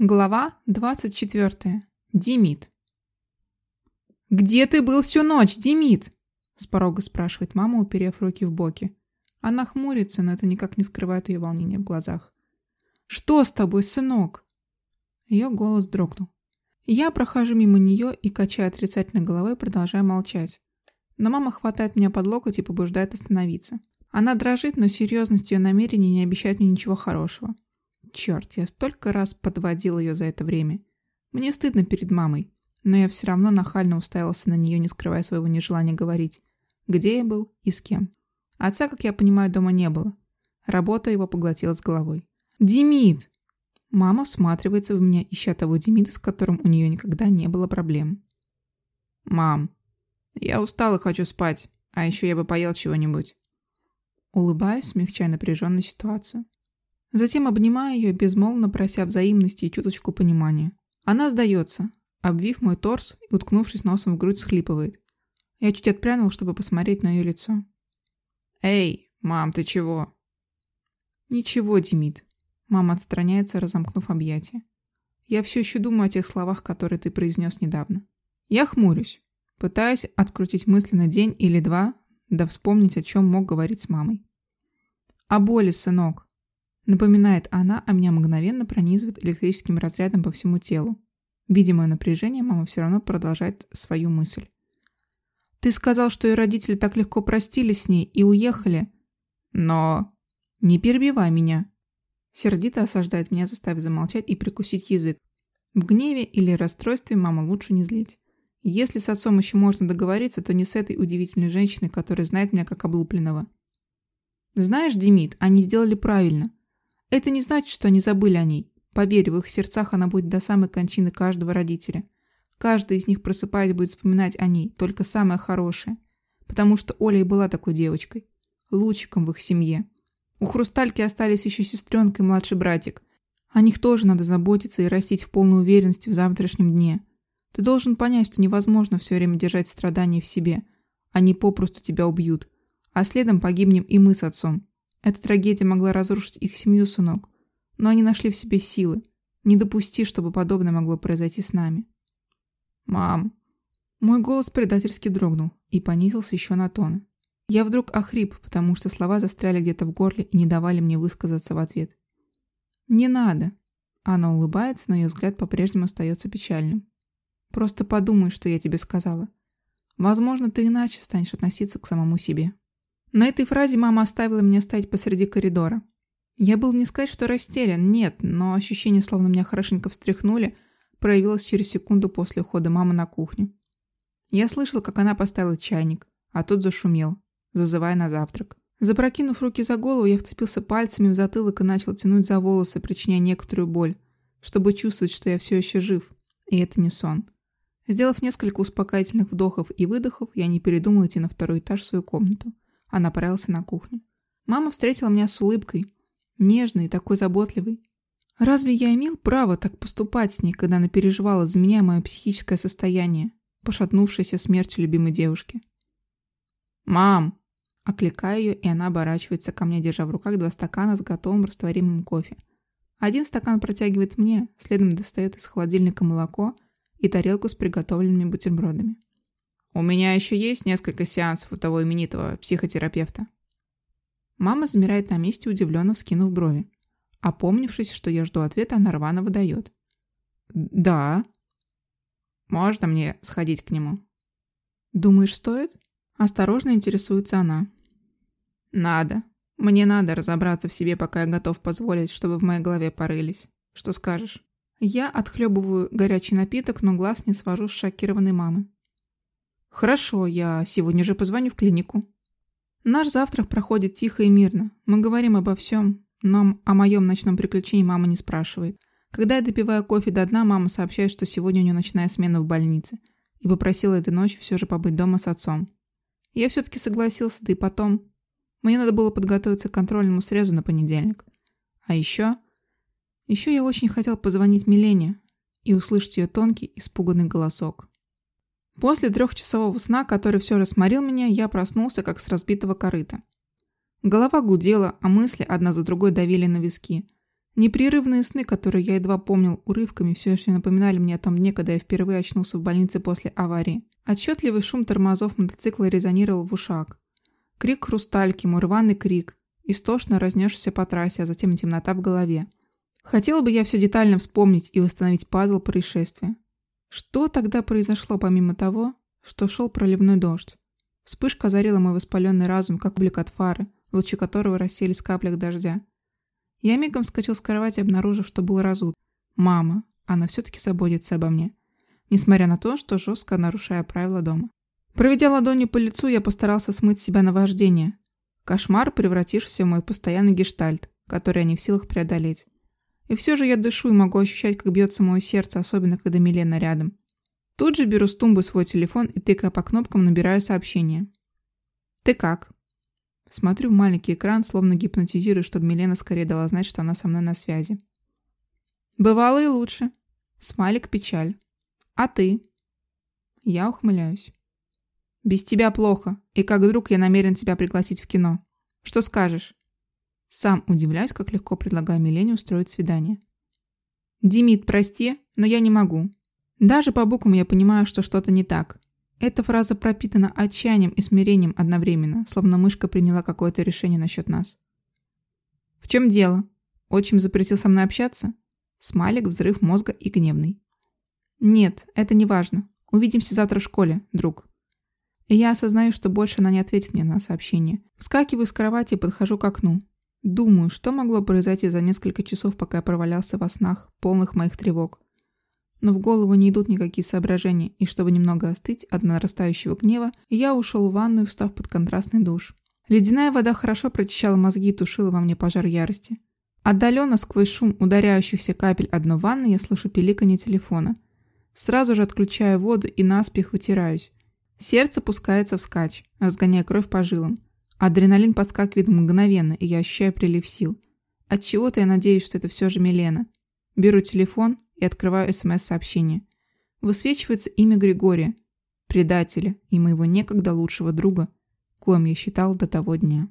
Глава 24. Демид. «Где ты был всю ночь, Демид?» С порога спрашивает мама, уперев руки в боки. Она хмурится, но это никак не скрывает ее волнения в глазах. «Что с тобой, сынок?» Ее голос дрогнул. Я прохожу мимо нее и, качая отрицательной головой, продолжаю молчать. Но мама хватает меня под локоть и побуждает остановиться. Она дрожит, но серьезность ее намерений не обещает мне ничего хорошего. Черт, я столько раз подводил ее за это время. Мне стыдно перед мамой, но я все равно нахально уставился на нее, не скрывая своего нежелания говорить, где я был и с кем. Отца, как я понимаю, дома не было. Работа его поглотила с головой. «Демид!» Мама всматривается в меня, ища того Демида, с которым у нее никогда не было проблем. «Мам, я устал и хочу спать, а еще я бы поел чего-нибудь». Улыбаюсь, смягчая напряженную ситуацию. Затем обнимаю ее, безмолвно прося взаимности и чуточку понимания. Она сдается, обвив мой торс и, уткнувшись носом в грудь, схлипывает. Я чуть отпрянул, чтобы посмотреть на ее лицо. «Эй, мам, ты чего?» «Ничего, Демид». Мама отстраняется, разомкнув объятия. «Я все еще думаю о тех словах, которые ты произнес недавно. Я хмурюсь, пытаясь открутить мысли на день или два, да вспомнить, о чем мог говорить с мамой. О боли, сынок. Напоминает она, а меня мгновенно пронизывает электрическим разрядом по всему телу. Видя мое напряжение, мама все равно продолжает свою мысль. «Ты сказал, что ее родители так легко простились с ней и уехали. Но... Не перебивай меня!» Сердито осаждает меня, заставив замолчать и прикусить язык. В гневе или расстройстве мама лучше не злить. Если с отцом еще можно договориться, то не с этой удивительной женщиной, которая знает меня как облупленного. Знаешь, Демид, они сделали правильно. Это не значит, что они забыли о ней. Поверь, в их сердцах она будет до самой кончины каждого родителя. Каждый из них, просыпаясь, будет вспоминать о ней, только самое хорошее. Потому что Оля и была такой девочкой. Лучиком в их семье. У Хрустальки остались еще сестренка и младший братик. О них тоже надо заботиться и растить в полной уверенности в завтрашнем дне. Ты должен понять, что невозможно все время держать страдания в себе. Они попросту тебя убьют. А следом погибнем и мы с отцом. Эта трагедия могла разрушить их семью, сынок. Но они нашли в себе силы. Не допусти, чтобы подобное могло произойти с нами. «Мам!» Мой голос предательски дрогнул и понизился еще на тон. Я вдруг охрип, потому что слова застряли где-то в горле и не давали мне высказаться в ответ. «Не надо!» Она улыбается, но ее взгляд по-прежнему остается печальным. «Просто подумай, что я тебе сказала. Возможно, ты иначе станешь относиться к самому себе». На этой фразе мама оставила меня стоять посреди коридора. Я был не сказать, что растерян, нет, но ощущение, словно меня хорошенько встряхнули, проявилось через секунду после ухода мамы на кухню. Я слышал, как она поставила чайник, а тот зашумел, зазывая на завтрак. Запрокинув руки за голову, я вцепился пальцами в затылок и начал тянуть за волосы, причиняя некоторую боль, чтобы чувствовать, что я все еще жив, и это не сон. Сделав несколько успокоительных вдохов и выдохов, я не передумал идти на второй этаж в свою комнату а направился на кухню. Мама встретила меня с улыбкой, нежной и такой заботливой. Разве я имел право так поступать с ней, когда она переживала за меня мое психическое состояние, пошатнувшееся смертью любимой девушки? «Мам!» Окликаю ее, и она оборачивается ко мне, держа в руках два стакана с готовым растворимым кофе. Один стакан протягивает мне, следом достает из холодильника молоко и тарелку с приготовленными бутербродами. У меня еще есть несколько сеансов у того именитого психотерапевта. Мама замирает на месте, удивленно вскинув брови. Опомнившись, что я жду ответа, она рвано выдает. «Да». «Можно мне сходить к нему?» «Думаешь, стоит?» Осторожно интересуется она. «Надо. Мне надо разобраться в себе, пока я готов позволить, чтобы в моей голове порылись. Что скажешь?» Я отхлебываю горячий напиток, но глаз не свожу с шокированной мамы. «Хорошо, я сегодня же позвоню в клинику». Наш завтрак проходит тихо и мирно. Мы говорим обо всем, но о моем ночном приключении мама не спрашивает. Когда я допиваю кофе до дна, мама сообщает, что сегодня у нее ночная смена в больнице, и попросила этой ночью все же побыть дома с отцом. Я все-таки согласился, да и потом. Мне надо было подготовиться к контрольному срезу на понедельник. А еще... Еще я очень хотел позвонить Милене и услышать ее тонкий, испуганный голосок. После трехчасового сна, который все же сморил меня, я проснулся, как с разбитого корыта. Голова гудела, а мысли одна за другой давили на виски. Непрерывные сны, которые я едва помнил урывками, все еще напоминали мне о том дне, когда я впервые очнулся в больнице после аварии. Отчетливый шум тормозов мотоцикла резонировал в ушах. Крик хрустальки, мой рваный крик, истошно разнесшийся по трассе, а затем темнота в голове. Хотела бы я все детально вспомнить и восстановить пазл происшествия. Что тогда произошло помимо того, что шел проливной дождь? Вспышка озарила мой воспаленный разум, как блик от фары, лучи которого расселись в каплях дождя. Я мигом вскочил с кровати, обнаружив, что был разут. Мама, она все-таки заботится обо мне. Несмотря на то, что жестко нарушая правила дома. Проведя ладонью по лицу, я постарался смыть себя наваждение. Кошмар, превратившийся в мой постоянный гештальт, который я не в силах преодолеть. И все же я дышу и могу ощущать, как бьется мое сердце, особенно когда Милена рядом. Тут же беру с тумбы свой телефон и, тыкая по кнопкам, набираю сообщение. «Ты как?» Смотрю в маленький экран, словно гипнотизирую, чтобы Милена скорее дала знать, что она со мной на связи. «Бывало и лучше». Смайлик печаль. «А ты?» Я ухмыляюсь. «Без тебя плохо, и как друг я намерен тебя пригласить в кино. Что скажешь?» Сам удивляюсь, как легко предлагаю Милене устроить свидание. «Димит, прости, но я не могу. Даже по буквам я понимаю, что что-то не так. Эта фраза пропитана отчаянием и смирением одновременно, словно мышка приняла какое-то решение насчет нас. «В чем дело? Отчим запретил со мной общаться?» Смайлик, взрыв мозга и гневный. «Нет, это не важно. Увидимся завтра в школе, друг». И я осознаю, что больше она не ответит мне на сообщение. Вскакиваю с кровати и подхожу к окну. Думаю, что могло произойти за несколько часов, пока я провалялся во снах, полных моих тревог но в голову не идут никакие соображения, и чтобы немного остыть от нарастающего гнева, я ушел в ванную, встав под контрастный душ. Ледяная вода хорошо прочищала мозги и тушила во мне пожар ярости. Отдаленно сквозь шум ударяющихся капель одной ванны я слышу пиликанье телефона. Сразу же отключаю воду и наспех вытираюсь. Сердце пускается вскачь, разгоняя кровь по жилам. Адреналин подскакивает мгновенно, и я ощущаю прилив сил. Отчего-то я надеюсь, что это все же Милена. Беру телефон и открываю СМС-сообщение. Высвечивается имя Григория, предателя и моего некогда лучшего друга, коим я считал до того дня.